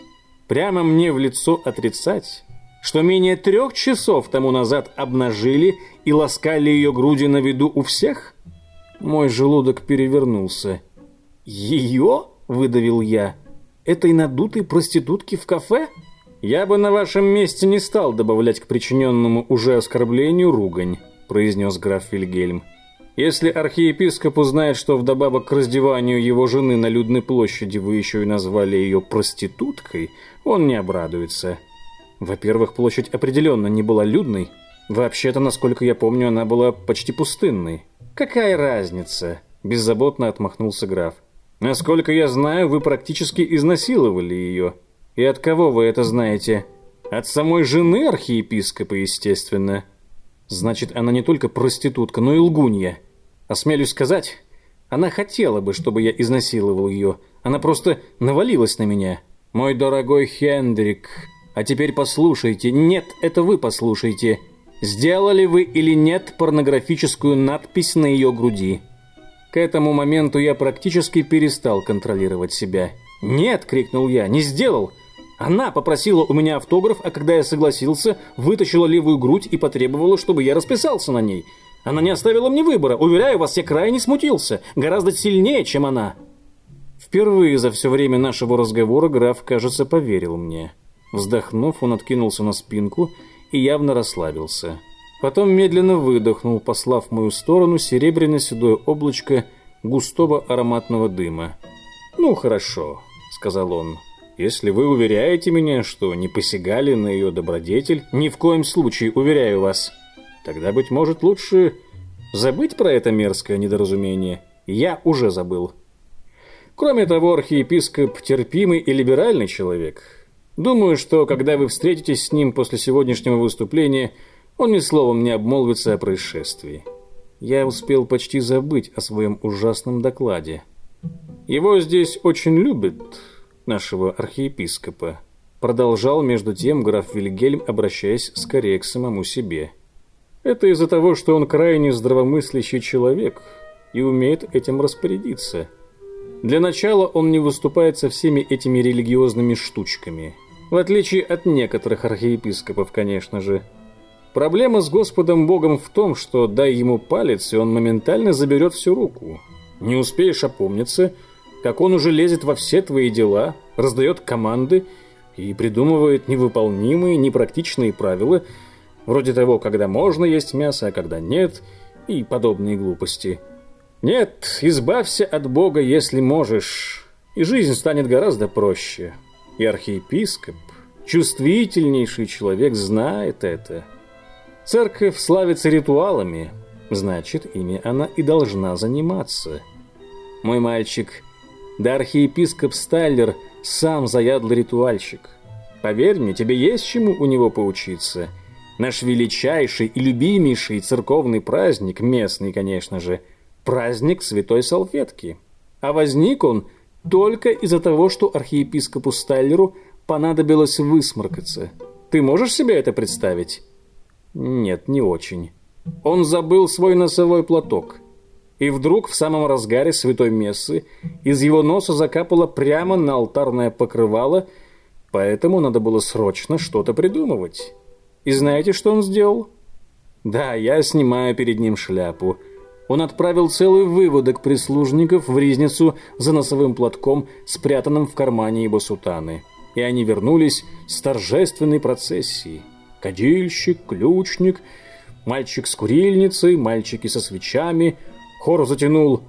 прямо мне в лицо отрицать, что менее трех часов тому назад обнажили и ласкали ее груди на виду у всех?» Мой желудок перевернулся. «Ее?» — выдавил я. «Этой надутой проститутки в кафе?» «Я бы на вашем месте не стал добавлять к причиненному уже оскорблению ругань», произнес граф Вильгельм. «Если архиепископ узнает, что вдобавок к раздеванию его жены на людной площади вы еще и назвали ее проституткой, он не обрадуется. Во-первых, площадь определенно не была людной. Вообще-то, насколько я помню, она была почти пустынной. Какая разница?» Беззаботно отмахнулся граф. «Насколько я знаю, вы практически изнасиловали ее». «И от кого вы это знаете?» «От самой жены архиепископа, естественно». «Значит, она не только проститутка, но и лгунья. Осмелюсь сказать, она хотела бы, чтобы я изнасиловал ее. Она просто навалилась на меня. Мой дорогой Хендрик, а теперь послушайте. Нет, это вы послушайте. Сделали вы или нет порнографическую надпись на ее груди?» К этому моменту я практически перестал контролировать себя. «Нет!» — крикнул я. «Не сделал!» Она попросила у меня автограф, а когда я согласился, вытащила левую грудь и потребовала, чтобы я расписался на ней. Она не оставила мне выбора. Уверяю вас, я крайне смутился. Гораздо сильнее, чем она. Впервые за все время нашего разговора граф, кажется, поверил мне. Вздохнув, он откинулся на спинку и явно расслабился. Потом медленно выдохнул, послав в мою сторону серебряно-седое облачко густого ароматного дыма. «Ну, хорошо», — сказал он. Если вы уверяете меня, что не посягали на ее добродетель, ни в коем случае, уверяю вас, тогда, быть может, лучше забыть про это мерзкое недоразумение. Я уже забыл. Кроме того, архиепископ терпимый и либеральный человек. Думаю, что, когда вы встретитесь с ним после сегодняшнего выступления, он ни словом не обмолвится о происшествии. я успел почти забыть о своем ужасном докладе. Его здесь очень любят, нашего архиепископа. Продолжал между тем граф Вильгельм, обращаясь скорее к самому себе. Это из-за того, что он крайне здравомыслящий человек и умеет этим распорядиться. Для начала он не выступает со всеми этими религиозными штучками. В отличие от некоторых архиепископов, конечно же. Проблема с Господом Богом в том, что дай ему палец, и он моментально заберет всю руку. Не успеешь опомниться, как он уже лезет во все твои дела, раздает команды и придумывает невыполнимые, непрактичные правила, вроде того, когда можно есть мясо, а когда нет, и подобные глупости. Нет, избавься от Бога, если можешь, и жизнь станет гораздо проще. И архиепископ, чувствительнейший человек, знает это. Церковь славится ритуалами, значит, ими она и должна заниматься. Мой мальчик, да архиепископ Стайлер сам заядлый ритуальщик. Поверь мне, тебе есть чему у него поучиться. Наш величайший и любимейший церковный праздник, местный, конечно же, праздник святой салфетки. А возник он только из-за того, что архиепископу Стайлеру понадобилось высморкаться. Ты можешь себе это представить? Нет, не очень. Он забыл свой носовой платок. И вдруг в самом разгаре святой мессы из его носа закапало прямо на алтарное покрывало, поэтому надо было срочно что-то придумывать. И знаете, что он сделал? Да, я снимаю перед ним шляпу. Он отправил целый выводок прислужников в ризницу за носовым платком, спрятанным в кармане его сутаны. И они вернулись с торжественной процессией. Кадильщик, ключник, мальчик с курильницей, мальчики со свечами – Хор затянул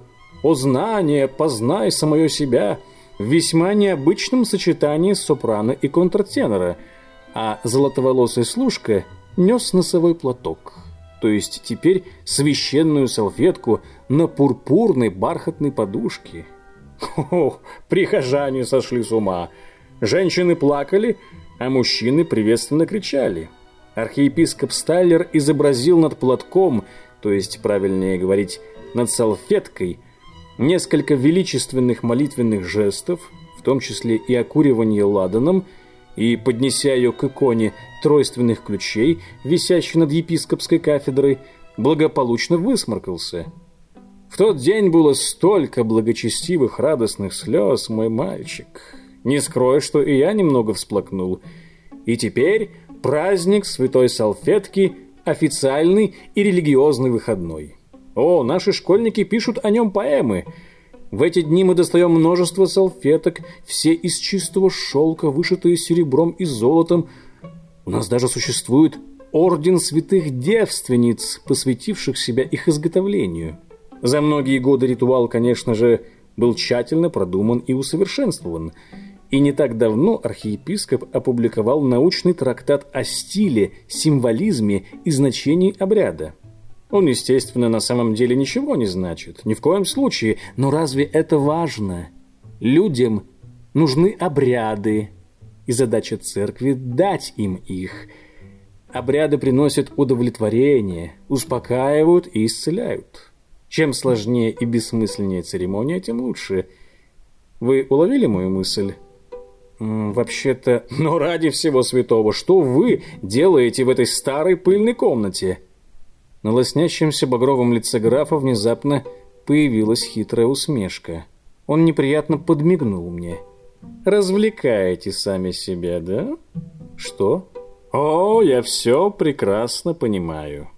«О знание, познай самое себя» в весьма необычном сочетании сопрано и контртенора, а золотоволосый служка нес носовой платок, то есть теперь священную салфетку на пурпурной бархатной подушке. О, прихожане сошли с ума. Женщины плакали, а мужчины приветственно кричали. Архиепископ Стайлер изобразил над платком, то есть, правильнее говорить, над салфеткой несколько величественных молитвенных жестов, в том числе и окуривание ладаном, и, поднеся ее к иконе тройственных ключей, висящей над епископской кафедрой, благополучно высморкался. В тот день было столько благочестивых радостных слез, мой мальчик. Не скрою, что и я немного всплакнул. И теперь праздник святой салфетки – официальный и религиозный выходной. О, наши школьники пишут о нем поэмы. В эти дни мы достаем множество салфеток, все из чистого шелка, вышитые серебром и золотом. У нас даже существует орден святых девственниц, посвятивших себя их изготовлению. За многие годы ритуал, конечно же, был тщательно продуман и усовершенствован. И не так давно архиепископ опубликовал научный трактат о стиле, символизме и значении обряда. Он, естественно, на самом деле ничего не значит, ни в коем случае, но разве это важно? Людям нужны обряды, и задача церкви – дать им их. Обряды приносят удовлетворение, успокаивают и исцеляют. Чем сложнее и бессмысленнее церемония, тем лучше. Вы уловили мою мысль? Вообще-то, но ради всего святого, что вы делаете в этой старой пыльной комнате? На лоснящемся багровом лице графа внезапно появилась хитрая усмешка. Он неприятно подмигнул мне. «Развлекаете сами себя, да?» «Что?» «О, я все прекрасно понимаю.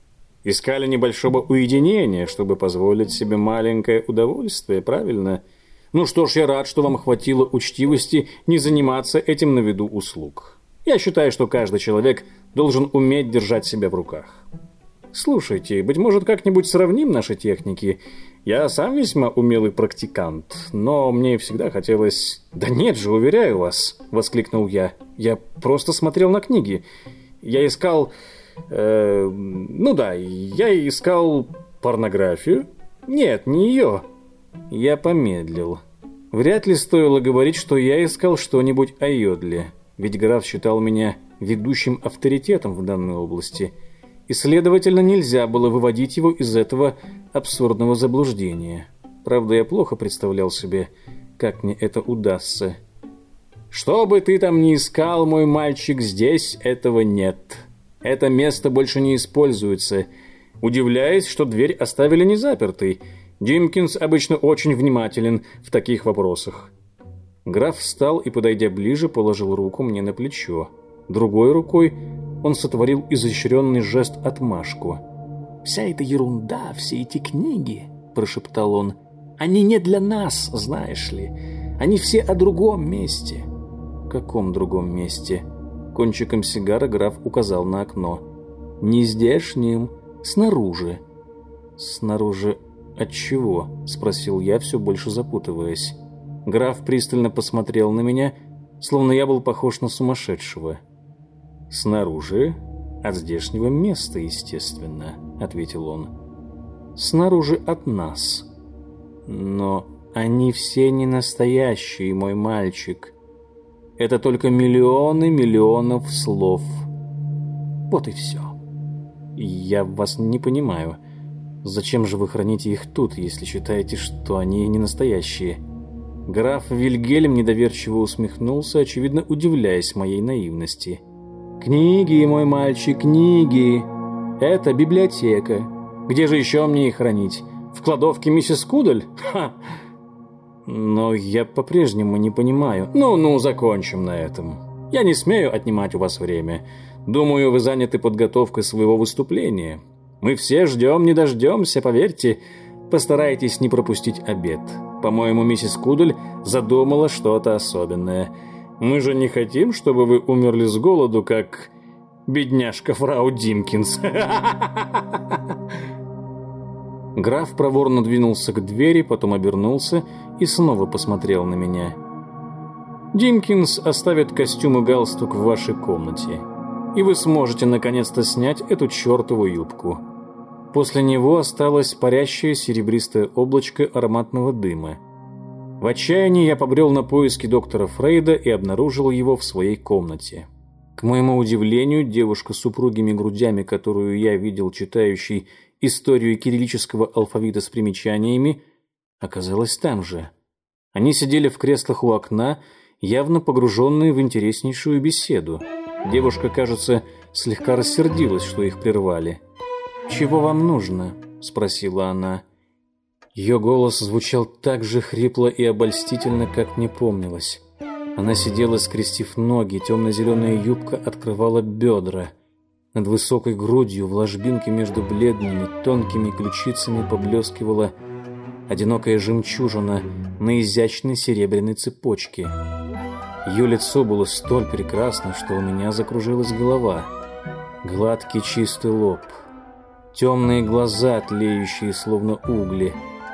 Искали небольшого уединения, чтобы позволить себе маленькое удовольствие, правильно?» «Ну что ж, я рад, что вам хватило учтивости не заниматься этим на виду услуг. Я считаю, что каждый человек должен уметь держать себя в руках. Слушайте, быть может, как-нибудь сравним наши техники? Я сам весьма умелый практикант, но мне всегда хотелось... Да нет же, уверяю вас, воскликнул я. Я просто смотрел на книги. Я искал... Э, ну да, я искал порнографию. Нет, не ее. Я помедлил. Вряд ли стоило говорить, что я искал что-нибудь о Йодле, ведь граф считал меня ведущим авторитетом в данной области – и, следовательно, нельзя было выводить его из этого абсурдного заблуждения. Правда, я плохо представлял себе, как мне это удастся. «Что бы ты там ни искал, мой мальчик, здесь этого нет. Это место больше не используется. Удивляюсь, что дверь оставили не запертой. Димкинс обычно очень внимателен в таких вопросах». Граф встал и, подойдя ближе, положил руку мне на плечо. Другой рукой он сотворил изощренный жест отмашку. «Вся эта ерунда, все эти книги», — прошептал он, — «они не для нас, знаешь ли. Они все о другом месте». «Каком другом месте?» Кончиком сигары граф указал на окно. «Не здешним, снаружи». «Снаружи от чего?» — спросил я, все больше запутываясь. Граф пристально посмотрел на меня, словно я был похож на сумасшедшего. «Снаружи от здешнего места, естественно», — ответил он. «Снаружи от нас. Но они все не настоящие, мой мальчик. Это только миллионы миллионов слов. Вот и все. Я вас не понимаю. Зачем же вы храните их тут, если считаете, что они не настоящие?» Граф Вильгельм недоверчиво усмехнулся, очевидно удивляясь моей наивности. «Книги, мой мальчик, книги. Это библиотека. Где же еще мне их хранить? В кладовке миссис Кудель? Ха!» Но я по-прежнему не понимаю. Ну-ну, закончим на этом. Я не смею отнимать у вас время. Думаю, вы заняты подготовкой своего выступления. Мы все ждем, не дождемся, поверьте. Постарайтесь не пропустить обед. По-моему, миссис Кудель задумала что-то особенное. Мы же не хотим, чтобы вы умерли с голоду, как бедняжка фрау Димкинс. Граф проворно двинулся к двери, потом обернулся и снова посмотрел на меня. Димкинс оставит костюм и галстук в вашей комнате, и вы сможете наконец-то снять эту чертову юбку. После него осталось парящее серебристое облачко ароматного дыма. В отчаянии я побрел на поиски доктора Фрейда и обнаружил его в своей комнате. К моему удивлению, девушка с упругими грудями, которую я видел читающей историю кириллического алфавита с примечаниями, оказалась там же. Они сидели в креслах у окна, явно погруженные в интереснейшую беседу. Девушка, кажется, слегка рассердилась, что их прервали. «Чего вам нужно?» — спросила она. Ее голос звучал так же хрипло и обольстительно, как мне помнилось. Она сидела, скрестив ноги, темно-зеленая юбка открывала бедра. Над высокой грудью в ложбинке между бледными, тонкими ключицами поблескивала одинокая жемчужина на изящной серебряной цепочке. Ее лицо было столь прекрасно, что у меня закружилась голова. Гладкий чистый лоб, темные глаза, тлеющие словно угли,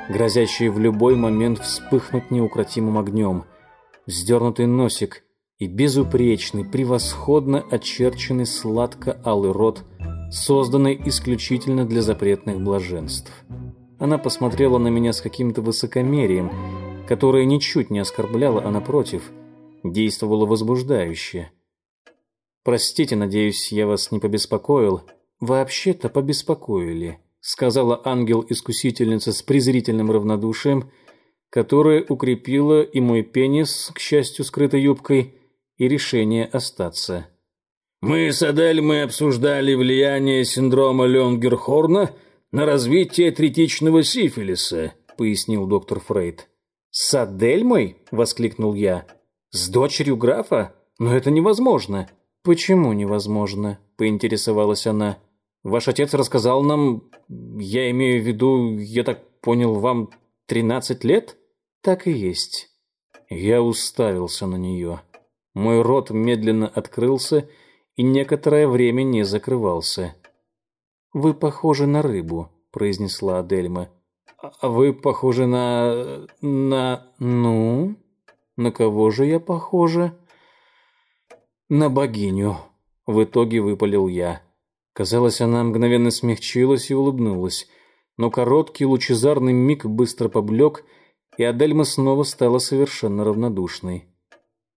грозящие в любой момент вспыхнуть неукротимым огнем, вздернутый носик и безупречный, превосходно очерченный сладко-алый рот, созданный исключительно для запретных блаженств. Она посмотрела на меня с каким-то высокомерием, которое ничуть не оскорбляло, а напротив, действовало возбуждающе. «Простите, надеюсь, я вас не побеспокоил. Вообще-то побеспокоили», сказала ангел-искусительница с презрительным равнодушием, которое укрепило и мой пенис, к счастью, скрытой юбкой, и решение остаться. «Мы с Адельмой обсуждали влияние синдрома Ленгерхорна на развитие третичного сифилиса», пояснил доктор Фрейд. «С Адельмой?» — воскликнул я. «С дочерью графа? Но это невозможно». «Почему невозможно?» — поинтересовалась она. «Ваш отец рассказал нам... Я имею в виду, я так понял, вам тринадцать лет?» «Так и есть». Я уставился на нее. Мой рот медленно открылся и некоторое время не закрывался. «Вы похожи на рыбу», — произнесла Адельма. «А вы похожи на... на... ну? На кого же я похожа?» «На богиню», — в итоге выпалил я. Казалось, она мгновенно смягчилась и улыбнулась, но короткий лучезарный миг быстро поблек, и Адельма снова стала совершенно равнодушной.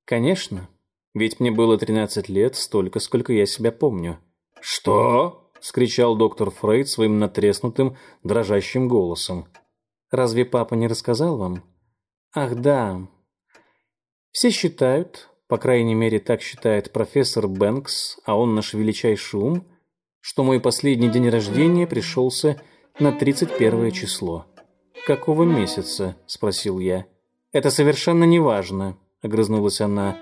Конечно, ведь мне было 13 лет, столько, сколько я себя помню. Что? — вскричал доктор Фрейд своим натреснутым, дрожащим голосом. «Разве папа не рассказал вам?» «Ах, да. Все считают, по крайней мере, так считает профессор Бэнкс, а он наш величайший ум, что мой последний день рождения пришелся на 31 число. «Какого месяца?» – спросил я. «Это совершенно неважно», – огрызнулась она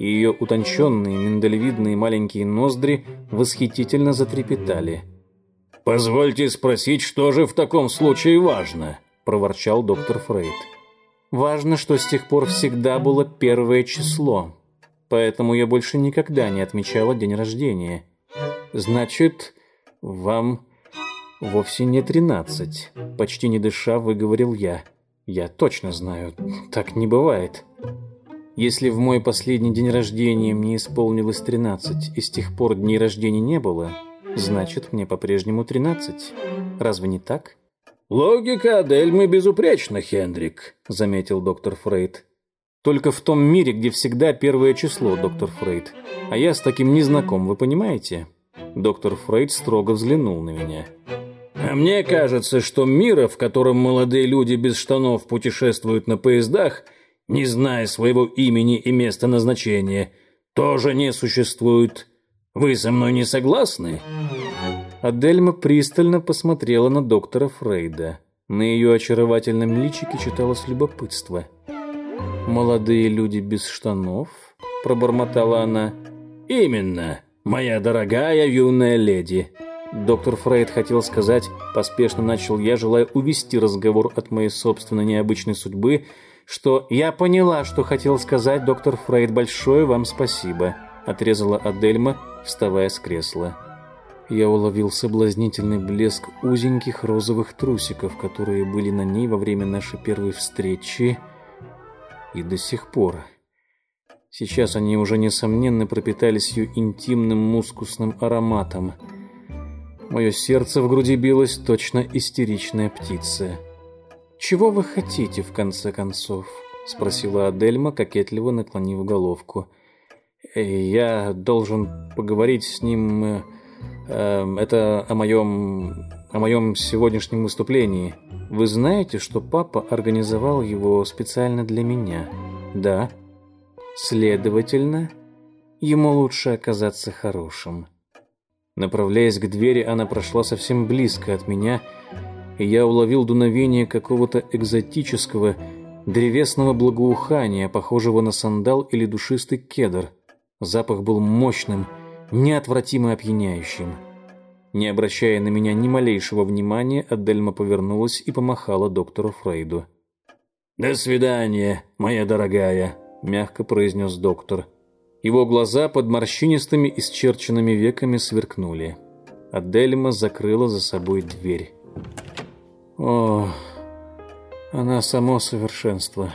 и ее утонченные миндалевидные маленькие ноздри восхитительно затрепетали. «Позвольте спросить, что же в таком случае важно?» – проворчал доктор Фрейд. «Важно, что с тех пор всегда было первое число, поэтому я больше никогда не отмечала день рождения. Значит, вам вовсе не тринадцать», – почти не дыша выговорил я. «Я точно знаю, так не бывает». Если в мой последний день рождения мне исполнилось 13, и с тех пор дней рождения не было, значит, мне по-прежнему 13. Разве не так? «Логика Адельмы безупречна, Хендрик», — заметил доктор Фрейд. «Только в том мире, где всегда первое число, доктор Фрейд. А я с таким не знаком, вы понимаете?» Доктор Фрейд строго взглянул на меня. «А мне кажется, что мира, в котором молодые люди без штанов путешествуют на поездах — не зная своего имени и места назначения, тоже не существует. Вы со мной не согласны?» Адельма пристально посмотрела на доктора Фрейда. На ее очаровательном личике читалось любопытство. «Молодые люди без штанов?» – пробормотала она. «Именно, моя дорогая юная леди». Доктор Фрейд хотел сказать, поспешно начал я, желая увести разговор от моей собственной необычной судьбы – что я поняла, что хотел сказать доктор Фрейд. Большое вам спасибо, отрезала Адельма, вставая с кресла. Я уловил соблазнительный блеск узеньких розовых трусиков, которые были на ней во время нашей первой встречи и до сих пор. Сейчас они уже несомненно пропитались ее интимным мускусным ароматом. Мое сердце в груди билось точно истеричная птица. «Чего вы хотите, в конце концов?» — спросила Адельма, кокетливо наклонив головку. «Э, «Я должен поговорить с ним... Э, э, это о моем... о моем сегодняшнем выступлении. Вы знаете, что папа организовал его специально для меня?» «Да». «Следовательно, ему лучше оказаться хорошим». Направляясь к двери, она прошла совсем близко от меня и я уловил дуновение какого-то экзотического древесного благоухания, похожего на сандал или душистый кедр. Запах был мощным, неотвратимо опьяняющим. Не обращая на меня ни малейшего внимания, Адельма повернулась и помахала доктору Фрейду. «До свидания, моя дорогая», — мягко произнес доктор. Его глаза под морщинистыми исчерченными веками сверкнули. Адельма закрыла за собой дверь. О, она само совершенство.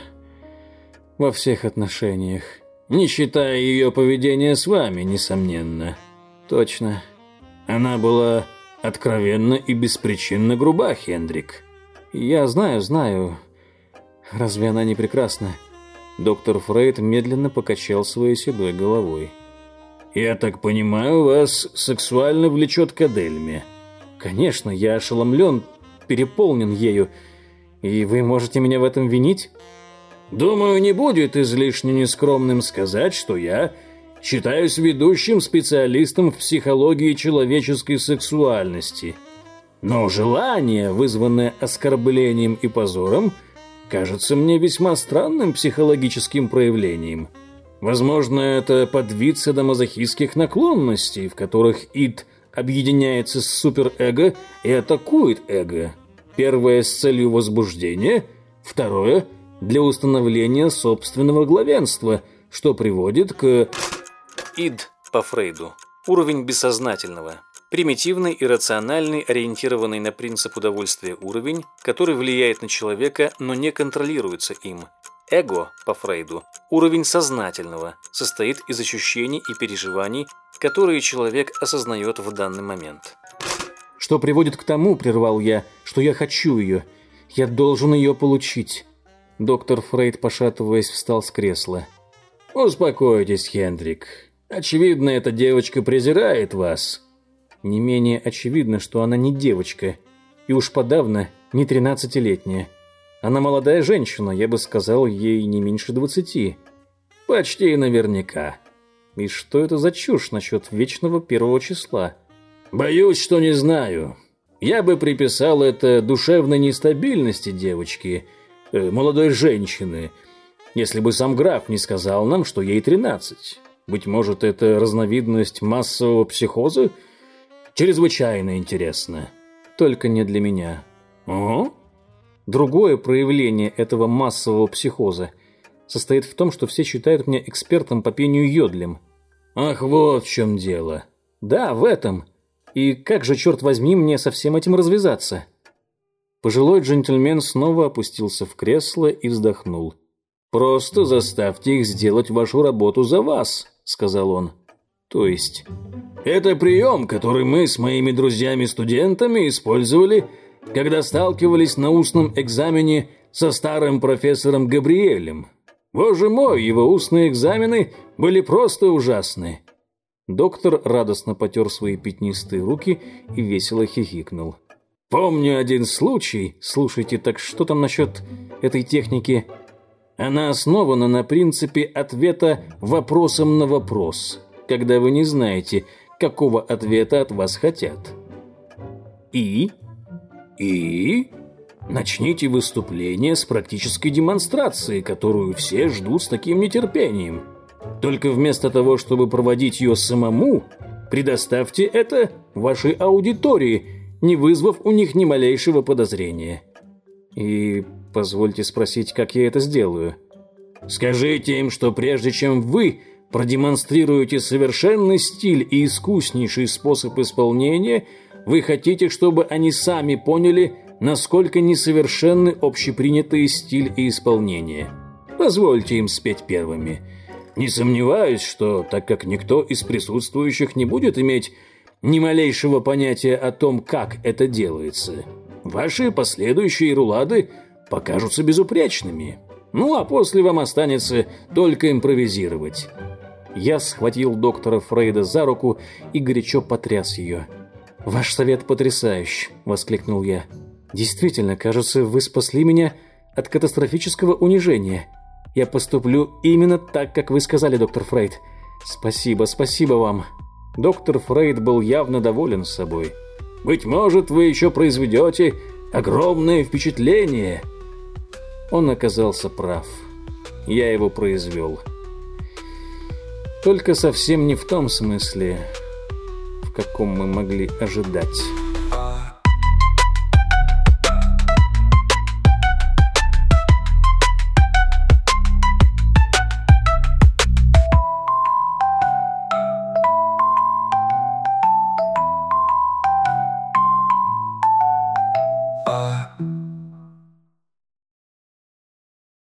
Во всех отношениях. Не считая ее поведения с вами, несомненно. Точно. Она была откровенно и беспричинно груба, Хендрик. Я знаю, знаю. Разве она не прекрасна? Доктор Фрейд медленно покачал своей седой головой. «Я так понимаю, вас сексуально влечет к Адельме?» «Конечно, я ошеломлен переполнен ею, и вы можете меня в этом винить? Думаю, не будет излишне нескромным сказать, что я считаюсь ведущим специалистом в психологии человеческой сексуальности. Но желание, вызванное оскорблением и позором, кажется мне весьма странным психологическим проявлением. Возможно, это подвид садомазохистских наклонностей, в которых ид – объединяется с суперэго и атакует эго. Первое с целью возбуждения, второе для установления собственного главенства, что приводит к... Ид по Фрейду. Уровень бессознательного. Примитивный, иррациональный, ориентированный на принцип удовольствия уровень, который влияет на человека, но не контролируется им. Эго, по Фрейду, уровень сознательного, состоит из ощущений и переживаний, которые человек осознает в данный момент. Что приводит к тому, прервал я, что я хочу ее. Я должен ее получить. Доктор Фрейд, пошатываясь, встал с кресла. «Успокойтесь, Хендрик. Очевидно, эта девочка презирает вас. Не менее очевидно, что она не девочка, и уж подавно не тринадцатилетняя. Она молодая женщина, я бы сказал, ей не меньше двадцати. Почти наверняка. И что это за чушь насчет вечного первого числа? Боюсь, что не знаю. Я бы приписал это душевной нестабильности девочки, э, молодой женщины, если бы сам граф не сказал нам, что ей тринадцать. Быть может, это разновидность массового психоза? Чрезвычайно интересно. Только не для меня. Ого? Другое проявление этого массового психоза состоит в том, что все считают меня экспертом по пению йодлем. Ах, вот в чем дело. Да, в этом. И как же, черт возьми, мне со всем этим развязаться? Пожилой джентльмен снова опустился в кресло и вздохнул. «Просто заставьте их сделать вашу работу за вас», — сказал он. «То есть...» «Это прием, который мы с моими друзьями-студентами использовали когда сталкивались на устном экзамене со старым профессором Габриэлем. Боже мой, его устные экзамены были просто ужасны. Доктор радостно потер свои пятнистые руки и весело хихикнул. Помню один случай, слушайте, так что там насчет этой техники? Она основана на принципе ответа вопросом на вопрос, когда вы не знаете, какого ответа от вас хотят. И и начните выступление с практической демонстрации, которую все ждут с таким нетерпением. Только вместо того, чтобы проводить ее самому, предоставьте это вашей аудитории, не вызвав у них ни малейшего подозрения. И позвольте спросить, как я это сделаю. Скажите им, что прежде чем вы продемонстрируете совершенный стиль и искуснейший способ исполнения – вы хотите, чтобы они сами поняли, насколько несовершенны общепринятые стиль и исполнение. Позвольте им спеть первыми. Не сомневаюсь, что, так как никто из присутствующих не будет иметь ни малейшего понятия о том, как это делается, ваши последующие рулады покажутся безупречными. Ну, а после вам останется только импровизировать. Я схватил доктора Фрейда за руку и горячо потряс ее. «Ваш совет потрясающий!» – воскликнул я. «Действительно, кажется, вы спасли меня от катастрофического унижения. Я поступлю именно так, как вы сказали, доктор Фрейд. Спасибо, спасибо вам». Доктор Фрейд был явно доволен собой. «Быть может, вы еще произведете огромное впечатление». Он оказался прав. Я его произвел. Только совсем не в том смысле, каком мы могли ожидать.